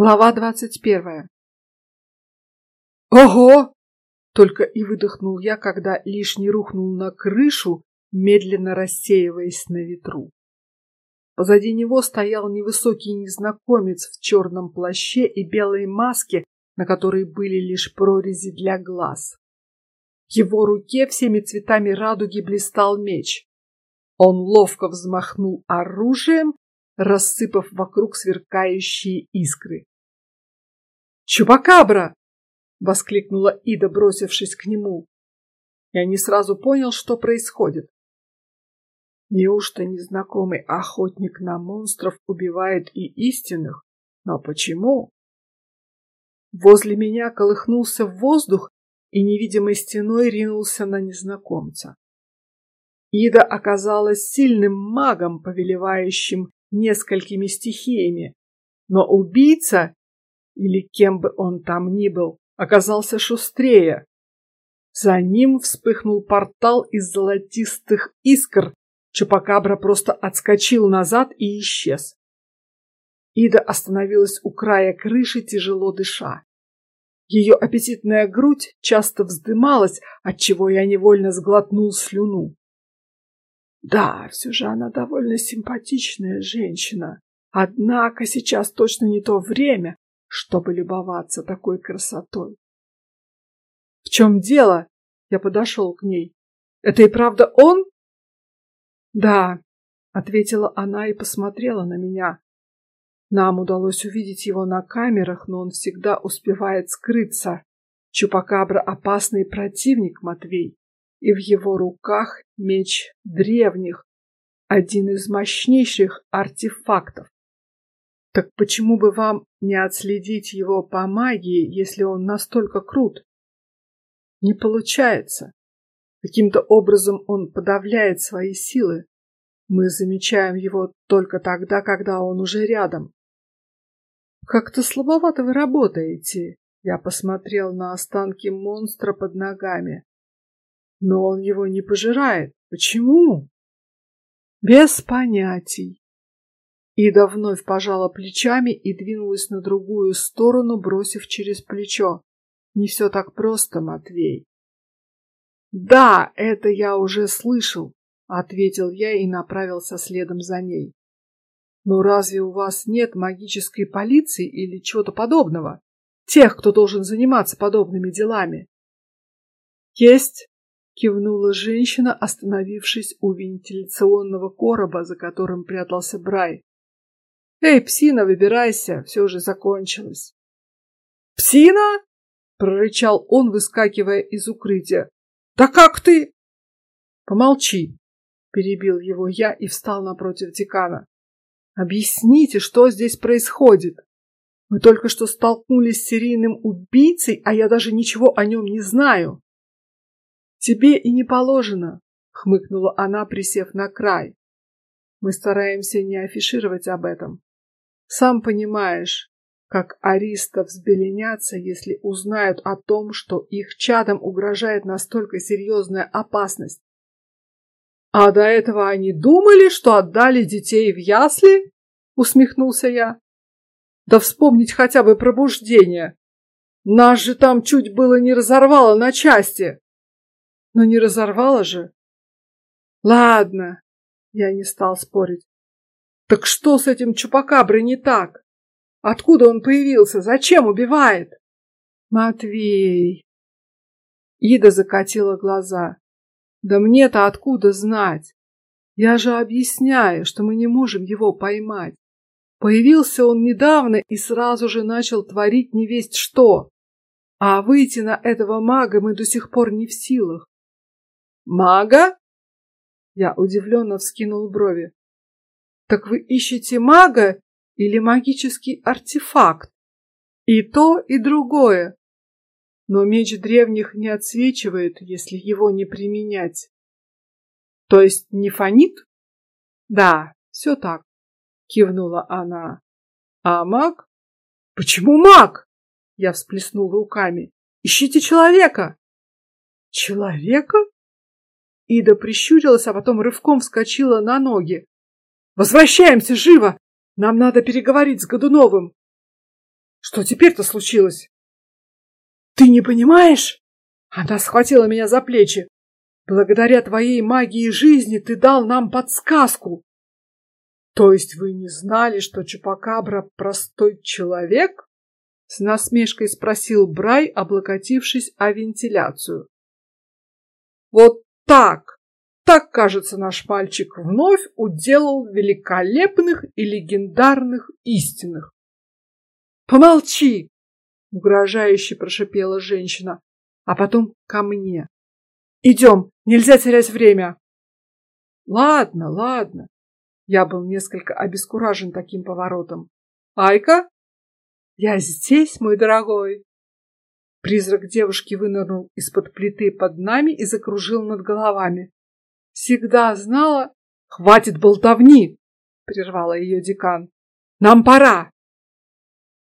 Глава двадцать первая. Ого! Только и выдохнул я, когда лишний рухнул на крышу, медленно рассеиваясь на ветру. Позади него стоял невысокий незнакомец в черном плаще и белой маске, на которой были лишь прорези для глаз. В его руке всеми цветами радуги блистал меч. Он ловко взмахнул оружием, рассыпав вокруг сверкающие искры. Чупакабра! воскликнула Ида, бросившись к нему. Я не сразу понял, что происходит. Неужто незнакомый охотник на монстров убивает и истинных? Но почему? Возле меня колыхнулся воздух и невидимой стеной ринулся на незнакомца. Ида оказалась сильным магом, повелевающим несколькими стихиями, но убийца или кем бы он там ни был, оказался шустрее. За ним вспыхнул портал из золотистых искр. Чупакабра просто отскочил назад и исчез. Ида остановилась у края крыши, тяжело дыша. Ее аппетитная грудь часто вздымалась, от чего я невольно сглотнул слюну. Да, все же она довольно симпатичная женщина. Однако сейчас точно не то время, чтобы любоваться такой красотой. В чем дело? Я подошел к ней. Это и правда он? Да, ответила она и посмотрела на меня. Нам удалось увидеть его на камерах, но он всегда успевает скрыться. Чупакабра опасный противник, Матвей, и в его руках меч древних, один из мощнейших артефактов. Так почему бы вам не отследить его по магии, если он настолько крут? Не получается. Каким-то образом он подавляет свои силы. Мы замечаем его только тогда, когда он уже рядом. Как-то слабовато вы работаете. Я посмотрел на останки монстра под ногами. Но он его не пожирает. Почему? Без понятий. Ида вновь пожала плечами и двинулась на другую сторону, бросив через плечо: "Не все так просто, Матвей". "Да, это я уже слышал", ответил я и направился следом за ней. "Но разве у вас нет магической полиции или чего-то подобного? Тех, кто должен заниматься подобными делами?" "Есть", кивнула женщина, остановившись у вентиляционного короба, за которым прятался Брай. Эй, псина, выбирайся, все уже закончилось. Псина? прорычал он, выскакивая из укрытия. Да как ты? Помолчи, перебил его я и встал напротив декана. Объясните, что здесь происходит? Мы только что столкнулись с серийным убийцей, а я даже ничего о нем не знаю. Тебе и не положено, хмыкнула она, присев на край. Мы стараемся не афишировать об этом. Сам понимаешь, как аристов взбеленятся, если узнают о том, что их чадам угрожает настолько серьезная опасность. А до этого они думали, что отдали детей в ясли? Усмехнулся я. Да вспомнить хотя бы пробуждение. Нас же там чуть было не разорвало на части. Но не разорвало же. Ладно, я не стал спорить. Так что с этим чупакаброй не так? Откуда он появился? Зачем убивает? Матвей. Ида закатила глаза. Да мне-то откуда знать? Я же объясняю, что мы не можем его поймать. Появился он недавно и сразу же начал творить невесть что. А выйти на этого мага мы до сих пор не в силах. Мага? Я удивленно вскинул брови. Так вы ищете мага или магический артефакт? И то, и другое. Но меч древних не отсвечивает, если его не применять. То есть не фонит? Да, все так, кивнула она. А маг? Почему маг? Я всплеснул руками. Ищите человека. Человека? Ида прищурилась, а потом рывком вскочила на ноги. Возвращаемся живо! Нам надо переговорить с Годуновым. Что теперь-то случилось? Ты не понимаешь? Она схватила меня за плечи. Благодаря твоей магии жизни ты дал нам подсказку. То есть вы не знали, что Чупакабра простой человек? С насмешкой спросил Брай, облокотившись о вентиляцию. Вот так, так, кажется, наш мальчик вновь уделал великолепных и легендарных истинных. Помолчи, угрожающе прошипела женщина, а потом ко мне. Идем, нельзя терять время. Ладно, ладно. Я был несколько обескуражен таким поворотом. Айка, я здесь, мой дорогой. Призрак девушки вынырнул из-под плиты под нами и закружил над головами. Всегда знала. Хватит болтовни, прервала ее декан. Нам пора.